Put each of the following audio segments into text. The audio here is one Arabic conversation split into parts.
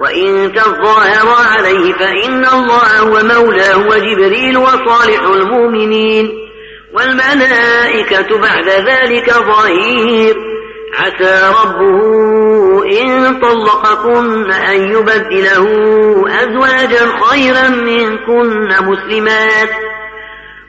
وإن تظاهرا عليه فإن الله هو مولاه وجبريل وصالح المؤمنين والملائكة بعد ذلك ظهير. عسى ربه إن طلقكن أن يبدله أزواجا خيرا منكن مسلمات.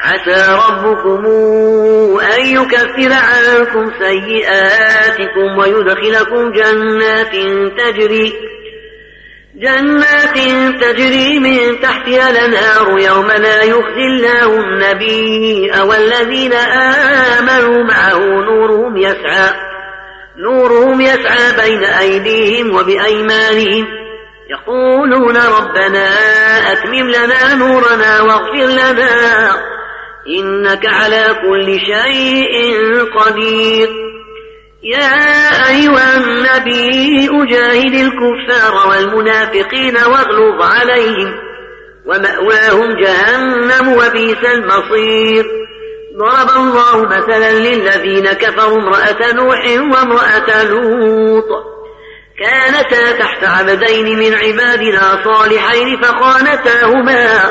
عسى ربكم أن يكفر عنكم سيئاتكم ويدخلكم جنات تجري جنات تجري من تحتها الأنهار يوم لا يخزي الله النبي والذين آمنوا معه نورهم يسعى نورهم يسعى بين أيديهم وبأيمانهم يقولون ربنا أتمم لنا نورنا واغفر لنا إنك على كل شيء قدير. يا أيها النبي أجاهد الكفار والمنافقين واغلظ عليهم ومأواهم جهنم وبئس المصير. ضرب الله مثلا للذين كفروا امرأة نوح وامرأة لوط. كانتا تحت عبدين من عبادنا صالحين فخانتاهما.